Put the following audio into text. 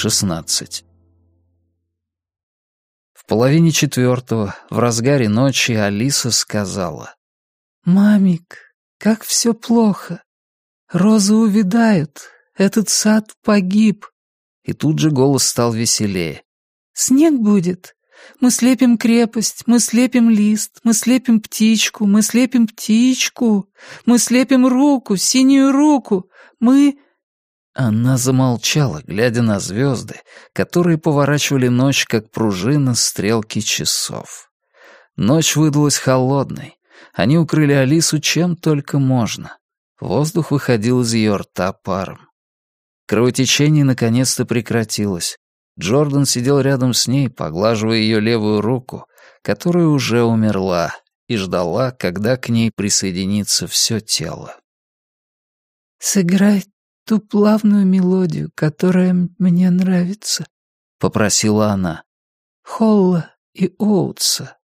16. В половине четвертого, в разгаре ночи, Алиса сказала. «Мамик, как все плохо. Розы увядают, этот сад погиб». И тут же голос стал веселее. «Снег будет. Мы слепим крепость, мы слепим лист, мы слепим птичку, мы слепим птичку, мы слепим руку, синюю руку, мы...» Она замолчала, глядя на звезды, которые поворачивали ночь, как пружина стрелки часов. Ночь выдалась холодной. Они укрыли Алису чем только можно. Воздух выходил из ее рта паром. Кровотечение наконец-то прекратилось. Джордан сидел рядом с ней, поглаживая ее левую руку, которая уже умерла, и ждала, когда к ней присоединится все тело. «Сыграй ту плавную мелодию, которая мне нравится», — попросила она. «Холла и Оутса».